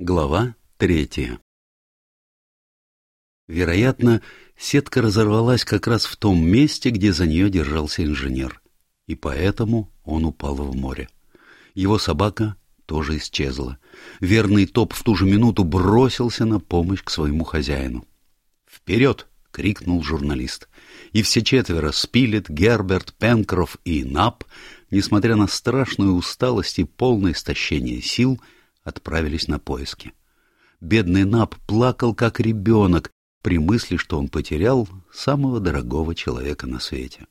Глава третья Вероятно, сетка разорвалась как раз в том месте, где за нее держался инженер, и поэтому он упал в море. Его собака тоже исчезла. Верный топ в ту же минуту бросился на помощь к своему хозяину. «Вперед!» — крикнул журналист. И все четверо — Спилет, Герберт, Пенкроф и Нап, несмотря на страшную усталость и полное истощение сил, отправились на поиски. Бедный Нап плакал, как ребенок, при мысли, что он потерял самого дорогого человека на свете.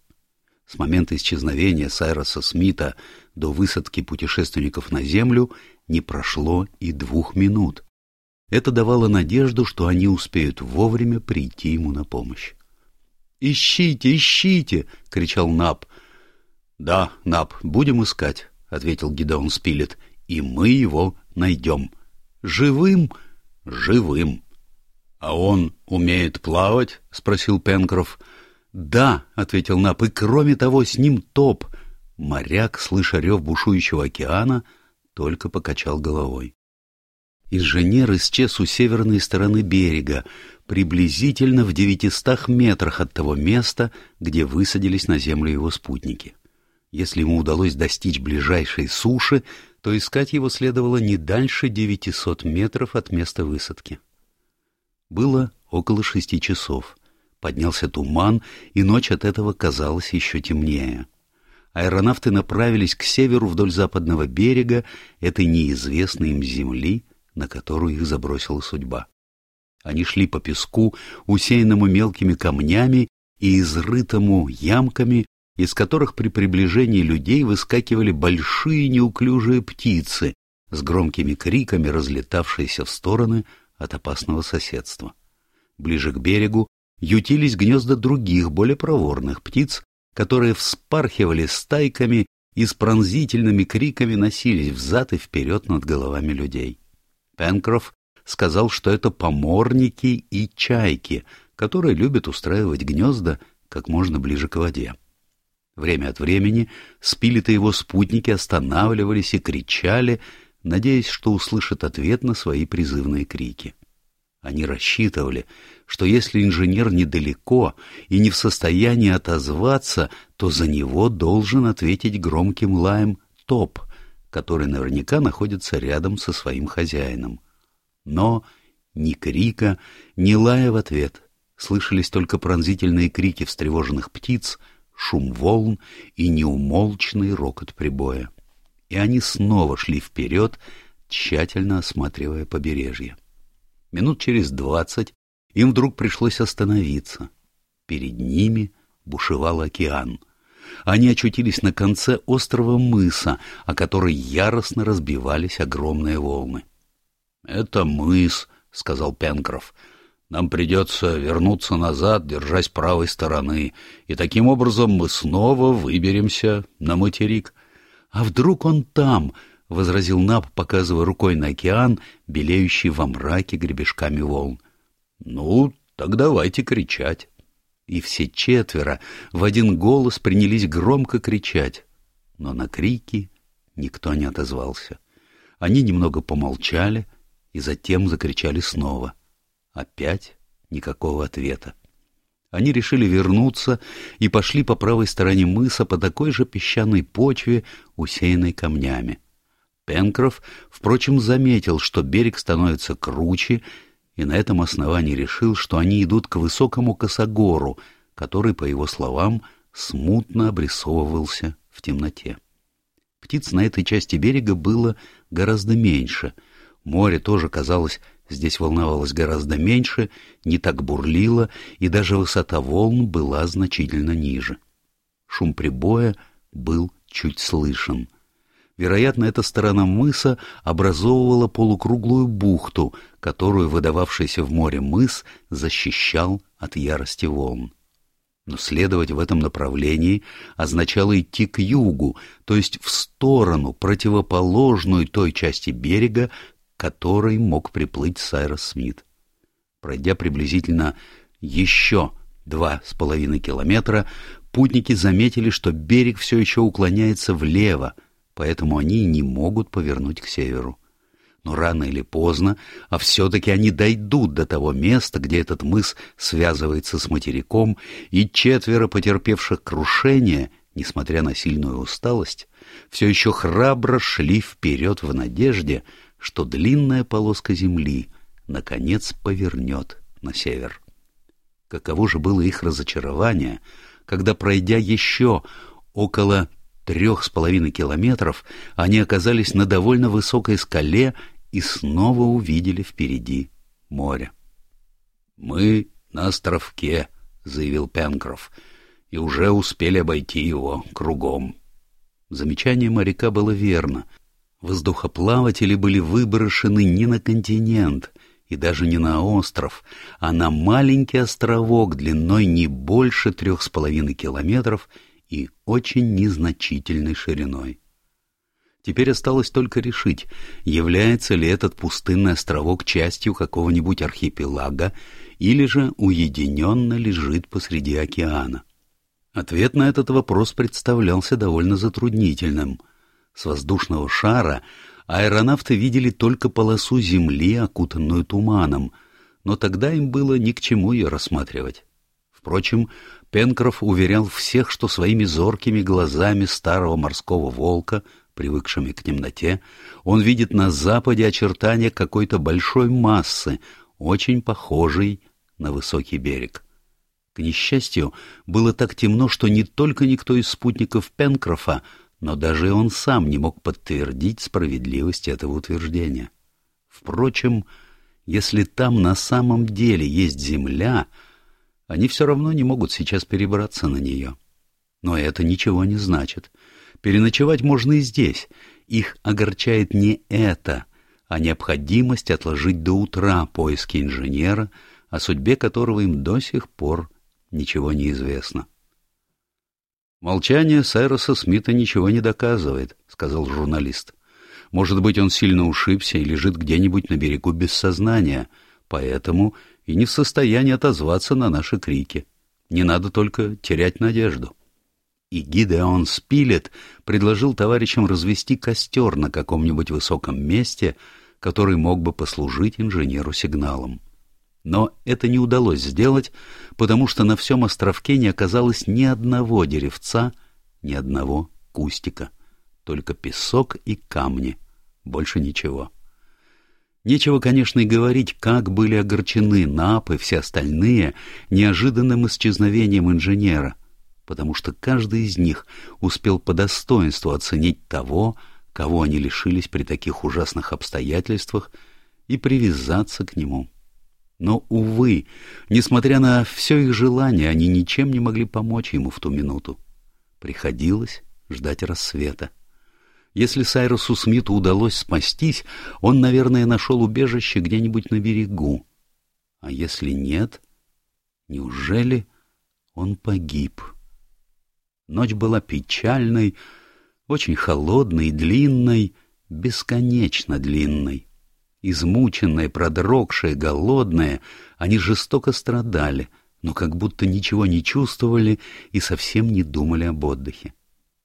С момента исчезновения Сайроса Смита до высадки путешественников на Землю не прошло и двух минут. Это давало надежду, что они успеют вовремя прийти ему на помощь. «Ищите, ищите!» — кричал Наб. «Да, Наб, будем искать», — ответил Гидеон Спилет, — «и мы его найдем». «Живым?» «Живым». «А он умеет плавать?» — спросил Пенкроф. «Да», — ответил Нап, — «и кроме того, с ним топ». Моряк, слыша рев бушующего океана, только покачал головой. Инженер исчез у северной стороны берега, приблизительно в девятистах метрах от того места, где высадились на землю его спутники. Если ему удалось достичь ближайшей суши, то искать его следовало не дальше девятисот метров от места высадки. Было около шести часов. Поднялся туман, и ночь от этого казалась еще темнее. Аэронавты направились к северу вдоль западного берега этой неизвестной им земли, на которую их забросила судьба. Они шли по песку, усеянному мелкими камнями и изрытому ямками, из которых при приближении людей выскакивали большие неуклюжие птицы с громкими криками, разлетавшиеся в стороны от опасного соседства. Ближе к берегу ютились гнезда других, более проворных птиц, которые вспархивали стайками и с пронзительными криками носились взад и вперед над головами людей. Пенкроф сказал, что это поморники и чайки, которые любят устраивать гнезда как можно ближе к воде. Время от времени спилиты его спутники останавливались и кричали, надеясь, что услышат ответ на свои призывные крики. Они рассчитывали, что если инженер недалеко и не в состоянии отозваться, то за него должен ответить громким лаем топ, который наверняка находится рядом со своим хозяином. Но ни крика, ни лая в ответ. Слышались только пронзительные крики встревоженных птиц, шум волн и неумолчный рокот прибоя и они снова шли вперед, тщательно осматривая побережье. Минут через двадцать им вдруг пришлось остановиться. Перед ними бушевал океан. Они очутились на конце острова мыса, о который яростно разбивались огромные волны. — Это мыс, — сказал Пенкроф. — Нам придется вернуться назад, держась правой стороны, и таким образом мы снова выберемся на материк. «А вдруг он там?» — возразил Наб, показывая рукой на океан, белеющий во мраке гребешками волн. «Ну, так давайте кричать». И все четверо в один голос принялись громко кричать. Но на крики никто не отозвался. Они немного помолчали и затем закричали снова. Опять никакого ответа. Они решили вернуться и пошли по правой стороне мыса по такой же песчаной почве, усеянной камнями. Пенкроф, впрочем, заметил, что берег становится круче, и на этом основании решил, что они идут к высокому косогору, который, по его словам, смутно обрисовывался в темноте. Птиц на этой части берега было гораздо меньше. Море тоже казалось Здесь волновалось гораздо меньше, не так бурлило, и даже высота волн была значительно ниже. Шум прибоя был чуть слышен. Вероятно, эта сторона мыса образовывала полукруглую бухту, которую выдававшийся в море мыс защищал от ярости волн. Но следовать в этом направлении означало идти к югу, то есть в сторону, противоположную той части берега, которой мог приплыть Сайрос Смит. Пройдя приблизительно еще два с половиной километра, путники заметили, что берег все еще уклоняется влево, поэтому они не могут повернуть к северу. Но рано или поздно, а все-таки они дойдут до того места, где этот мыс связывается с материком, и четверо потерпевших крушение, несмотря на сильную усталость, все еще храбро шли вперед в надежде, что длинная полоска земли наконец повернет на север. Каково же было их разочарование, когда, пройдя еще около трех с половиной километров, они оказались на довольно высокой скале и снова увидели впереди море. «Мы на островке», — заявил Пенкроф, — «и уже успели обойти его кругом». Замечание моряка было верно. Воздухоплаватели были выброшены не на континент и даже не на остров, а на маленький островок длиной не больше трех с половиной километров и очень незначительной шириной. Теперь осталось только решить, является ли этот пустынный островок частью какого-нибудь архипелага или же уединенно лежит посреди океана. Ответ на этот вопрос представлялся довольно затруднительным. С воздушного шара аэронавты видели только полосу земли, окутанную туманом, но тогда им было ни к чему ее рассматривать. Впрочем, Пенкроф уверял всех, что своими зоркими глазами старого морского волка привыкшими к темноте, он видит на западе очертания какой-то большой массы, очень похожей на высокий берег. К несчастью, было так темно, что не только никто из спутников Пенкрофа, но даже он сам не мог подтвердить справедливость этого утверждения. Впрочем, если там на самом деле есть земля, они все равно не могут сейчас перебраться на нее. Но это ничего не значит. Переночевать можно и здесь. Их огорчает не это, а необходимость отложить до утра поиски инженера, о судьбе которого им до сих пор ничего не известно. «Молчание Сайроса Смита ничего не доказывает», — сказал журналист. «Может быть, он сильно ушибся и лежит где-нибудь на берегу без сознания, поэтому и не в состоянии отозваться на наши крики. Не надо только терять надежду» и Гидеон Спилет предложил товарищам развести костер на каком-нибудь высоком месте, который мог бы послужить инженеру сигналом. Но это не удалось сделать, потому что на всем островке не оказалось ни одного деревца, ни одного кустика, только песок и камни, больше ничего. Нечего, конечно, и говорить, как были огорчены Нап и все остальные неожиданным исчезновением инженера — потому что каждый из них успел по достоинству оценить того, кого они лишились при таких ужасных обстоятельствах, и привязаться к нему. Но, увы, несмотря на все их желание, они ничем не могли помочь ему в ту минуту. Приходилось ждать рассвета. Если Сайрусу Смиту удалось спастись, он, наверное, нашел убежище где-нибудь на берегу. А если нет, неужели он погиб?» Ночь была печальной, очень холодной, длинной, бесконечно длинной. Измученные, продрогшие, голодные, они жестоко страдали, но как будто ничего не чувствовали и совсем не думали об отдыхе.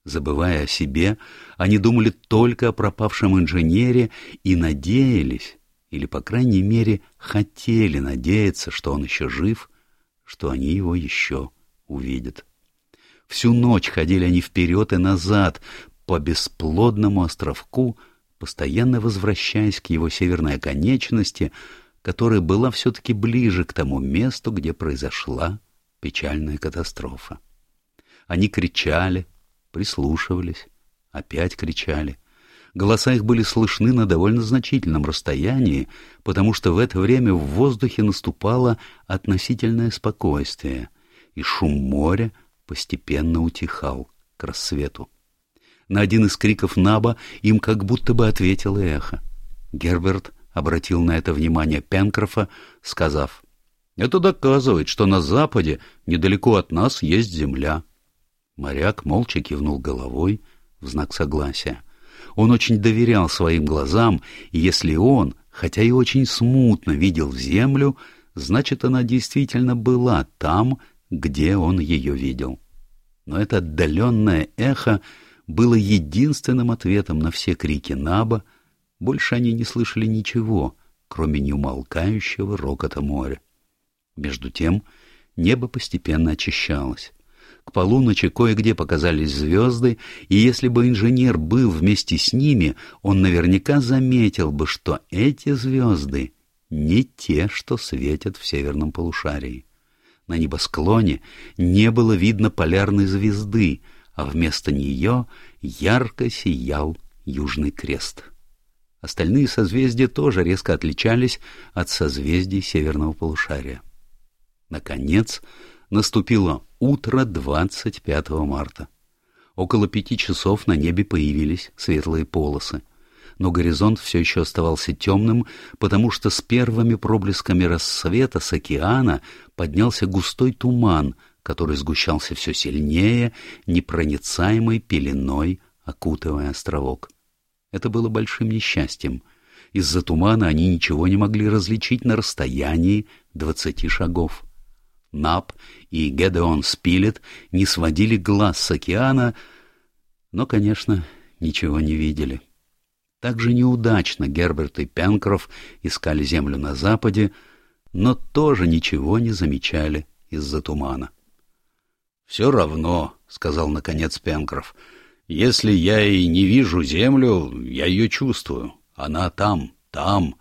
Забывая о себе, они думали только о пропавшем инженере и надеялись, или, по крайней мере, хотели надеяться, что он еще жив, что они его еще увидят. Всю ночь ходили они вперед и назад по бесплодному островку, постоянно возвращаясь к его северной оконечности, которая была все-таки ближе к тому месту, где произошла печальная катастрофа. Они кричали, прислушивались, опять кричали. Голоса их были слышны на довольно значительном расстоянии, потому что в это время в воздухе наступало относительное спокойствие, и шум моря постепенно утихал к рассвету. На один из криков Наба им как будто бы ответило эхо. Герберт обратил на это внимание Пенкрофа, сказав, «Это доказывает, что на западе, недалеко от нас, есть земля». Моряк молча кивнул головой в знак согласия. Он очень доверял своим глазам, и если он, хотя и очень смутно видел землю, значит, она действительно была там, где он ее видел. Но это отдаленное эхо было единственным ответом на все крики Наба, Больше они не слышали ничего, кроме неумолкающего рокота моря. Между тем небо постепенно очищалось. К полуночи кое-где показались звезды, и если бы инженер был вместе с ними, он наверняка заметил бы, что эти звезды не те, что светят в северном полушарии. На небосклоне не было видно полярной звезды, а вместо нее ярко сиял Южный Крест. Остальные созвездия тоже резко отличались от созвездий северного полушария. Наконец, наступило утро 25 марта. Около пяти часов на небе появились светлые полосы. Но горизонт все еще оставался темным, потому что с первыми проблесками рассвета с океана поднялся густой туман, который сгущался все сильнее, непроницаемой пеленой, окутывая островок. Это было большим несчастьем. Из-за тумана они ничего не могли различить на расстоянии двадцати шагов. Нап и Гедеон Спилет не сводили глаз с океана, но, конечно, ничего не видели. Так же неудачно Герберт и Пенкроф искали землю на западе, но тоже ничего не замечали из-за тумана. — Все равно, — сказал наконец Пенкроф, — если я и не вижу землю, я ее чувствую. Она там, там.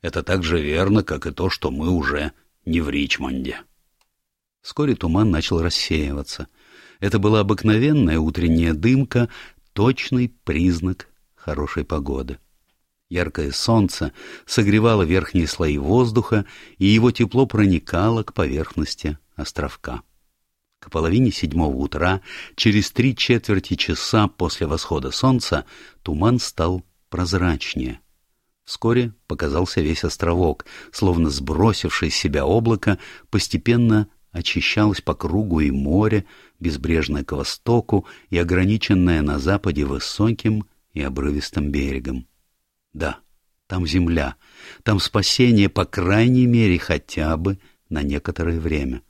Это так же верно, как и то, что мы уже не в Ричмонде. Вскоре туман начал рассеиваться. Это была обыкновенная утренняя дымка, точный признак хорошей погоды. Яркое солнце согревало верхние слои воздуха, и его тепло проникало к поверхности островка. Половине седьмого утра, через три четверти часа после восхода солнца, туман стал прозрачнее. Вскоре показался весь островок, словно сбросивший с себя облако, постепенно очищалось по кругу и море, безбрежное к востоку и ограниченное на западе высоким и обрывистым берегом. Да, там земля, там спасение, по крайней мере, хотя бы на некоторое время.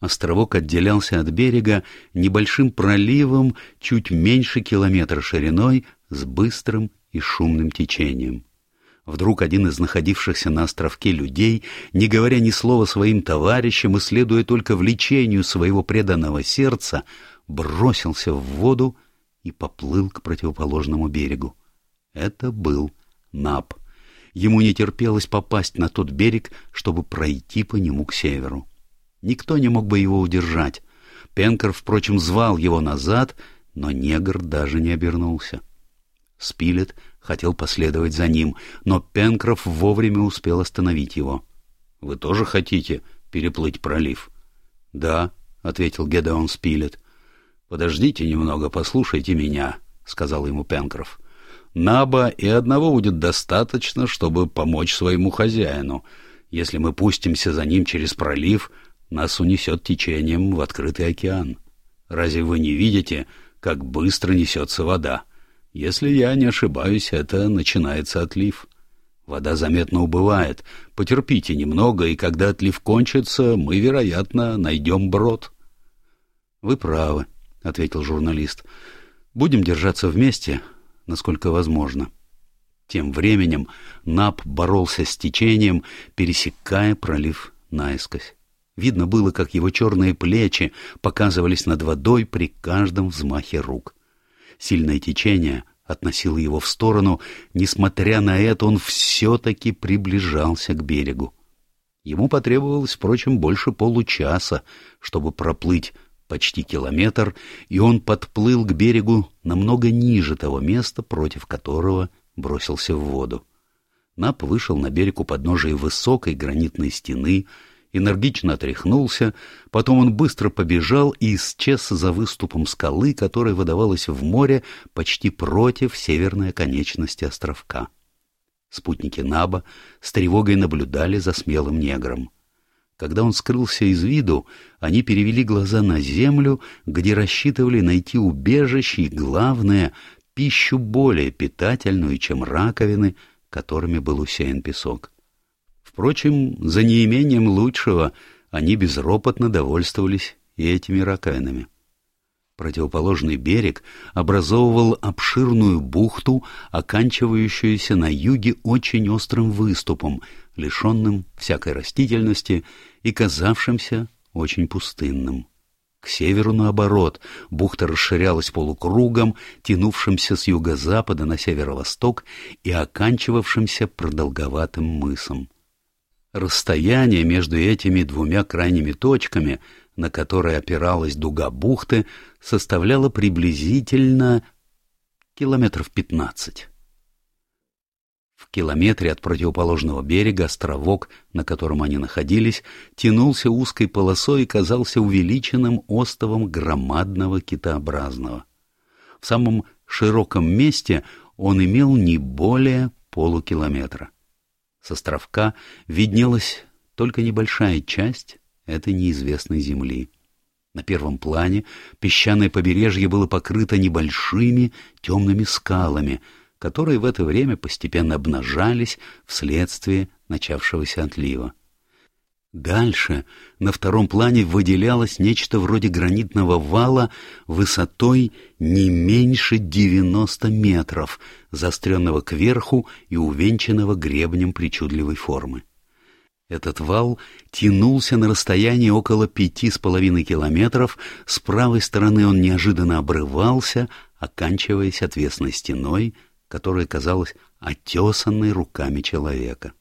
Островок отделялся от берега небольшим проливом чуть меньше километра шириной с быстрым и шумным течением. Вдруг один из находившихся на островке людей, не говоря ни слова своим товарищам и следуя только влечению своего преданного сердца, бросился в воду и поплыл к противоположному берегу. Это был Наб. Ему не терпелось попасть на тот берег, чтобы пройти по нему к северу. Никто не мог бы его удержать. Пенкер, впрочем, звал его назад, но негр даже не обернулся. Спилет хотел последовать за ним, но Пенкроф вовремя успел остановить его. — Вы тоже хотите переплыть пролив? — Да, — ответил Гедеон Спилет. — Подождите немного, послушайте меня, — сказал ему Пенкроф. — Наба и одного будет достаточно, чтобы помочь своему хозяину. Если мы пустимся за ним через пролив, нас унесет течением в открытый океан. Разве вы не видите, как быстро несется вода? — если я не ошибаюсь, это начинается отлив. Вода заметно убывает. Потерпите немного, и когда отлив кончится, мы, вероятно, найдем брод. — Вы правы, — ответил журналист. — Будем держаться вместе, насколько возможно. Тем временем Нап боролся с течением, пересекая пролив наискось. Видно было, как его черные плечи показывались над водой при каждом взмахе рук. Сильное течение относило его в сторону, несмотря на это он все-таки приближался к берегу. Ему потребовалось, впрочем, больше получаса, чтобы проплыть почти километр, и он подплыл к берегу намного ниже того места, против которого бросился в воду. Нап вышел на берег у подножия высокой гранитной стены, энергично отряхнулся, потом он быстро побежал и исчез за выступом скалы, которая выдавалась в море почти против северной оконечности островка. Спутники Наба с тревогой наблюдали за смелым негром. Когда он скрылся из виду, они перевели глаза на землю, где рассчитывали найти убежище и, главное, пищу более питательную, чем раковины, которыми был усеян песок. Впрочем, за неимением лучшего они безропотно довольствовались и этими раковинами. Противоположный берег образовывал обширную бухту, оканчивающуюся на юге очень острым выступом, лишенным всякой растительности и казавшимся очень пустынным. К северу, наоборот, бухта расширялась полукругом, тянувшимся с юго-запада на северо-восток и оканчивавшимся продолговатым мысом. Расстояние между этими двумя крайними точками, на которые опиралась дуга бухты, составляло приблизительно километров пятнадцать. В километре от противоположного берега островок, на котором они находились, тянулся узкой полосой и казался увеличенным остовом громадного китообразного. В самом широком месте он имел не более полукилометра. С островка виднелась только небольшая часть этой неизвестной земли. На первом плане песчаное побережье было покрыто небольшими темными скалами, которые в это время постепенно обнажались вследствие начавшегося отлива. Дальше на втором плане выделялось нечто вроде гранитного вала высотой не меньше 90 метров, заостренного кверху и увенчанного гребнем причудливой формы. Этот вал тянулся на расстоянии около пяти с половиной километров, с правой стороны он неожиданно обрывался, оканчиваясь отвесной стеной, которая казалась отесанной руками человека.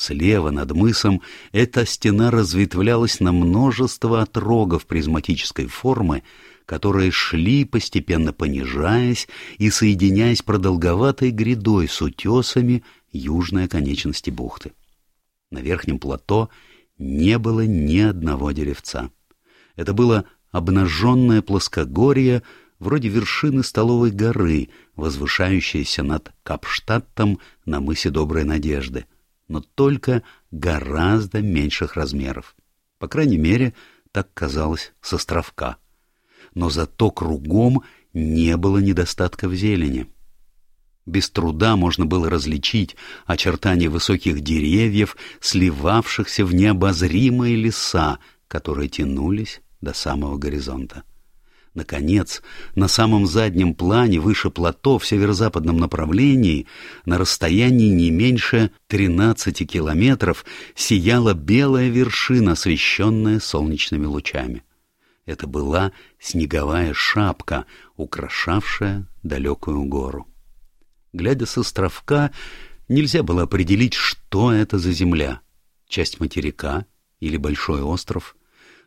Слева над мысом эта стена разветвлялась на множество отрогов призматической формы, которые шли, постепенно понижаясь и соединяясь продолговатой грядой с утесами южной оконечности бухты. На верхнем плато не было ни одного деревца. Это было обнаженное плоскогорье, вроде вершины столовой горы, возвышающейся над Капштадтом на мысе Доброй Надежды — но только гораздо меньших размеров. По крайней мере, так казалось с островка. Но зато кругом не было недостатка в зелени. Без труда можно было различить очертания высоких деревьев, сливавшихся в необозримые леса, которые тянулись до самого горизонта. Наконец, на самом заднем плане, выше плато, в северо-западном направлении, на расстоянии не меньше 13 километров, сияла белая вершина, освещенная солнечными лучами. Это была снеговая шапка, украшавшая далекую гору. Глядя с островка, нельзя было определить, что это за земля — часть материка или большой остров —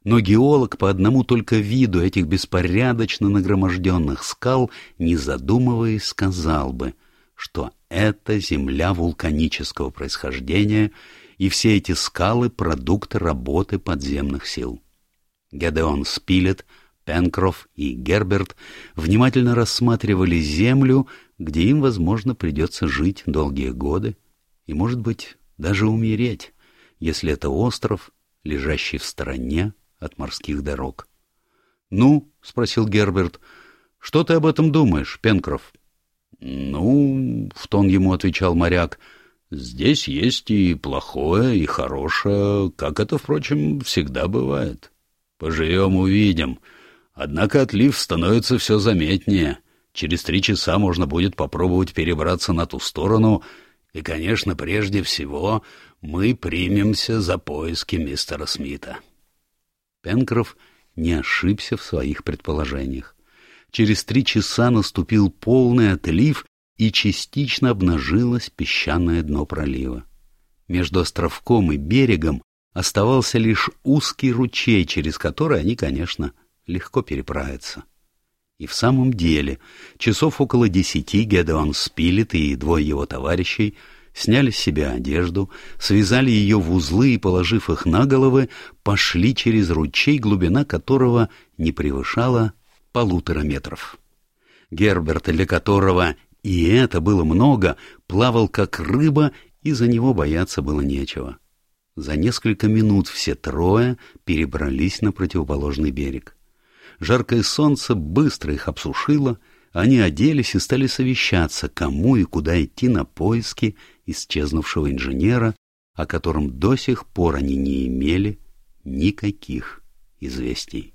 но геолог по одному только виду этих беспорядочно нагроможденных скал, не задумываясь, сказал бы, что это земля вулканического происхождения, и все эти скалы — продукты работы подземных сил. Гедеон Спилет, Пенкроф и Герберт внимательно рассматривали землю, где им, возможно, придется жить долгие годы и, может быть, даже умереть, если это остров, лежащий в стороне от морских дорог. — Ну, — спросил Герберт, — что ты об этом думаешь, Пенкроф? — Ну, — в тон ему отвечал моряк, — здесь есть и плохое, и хорошее, как это, впрочем, всегда бывает. Поживем — увидим. Однако отлив становится все заметнее. Через три часа можно будет попробовать перебраться на ту сторону, и, конечно, прежде всего мы примемся за поиски мистера Смита. Пенкроф не ошибся в своих предположениях. Через три часа наступил полный отлив, и частично обнажилось песчаное дно пролива. Между островком и берегом оставался лишь узкий ручей, через который они, конечно, легко переправятся. И в самом деле, часов около десяти Гедеон Спилет и двое его товарищей — сняли с себя одежду, связали ее в узлы и, положив их на головы, пошли через ручей, глубина которого не превышала полутора метров. Герберт, для которого и это было много, плавал как рыба, и за него бояться было нечего. За несколько минут все трое перебрались на противоположный берег. Жаркое солнце быстро их обсушило, они оделись и стали совещаться, кому и куда идти на поиски исчезнувшего инженера, о котором до сих пор они не имели никаких известий.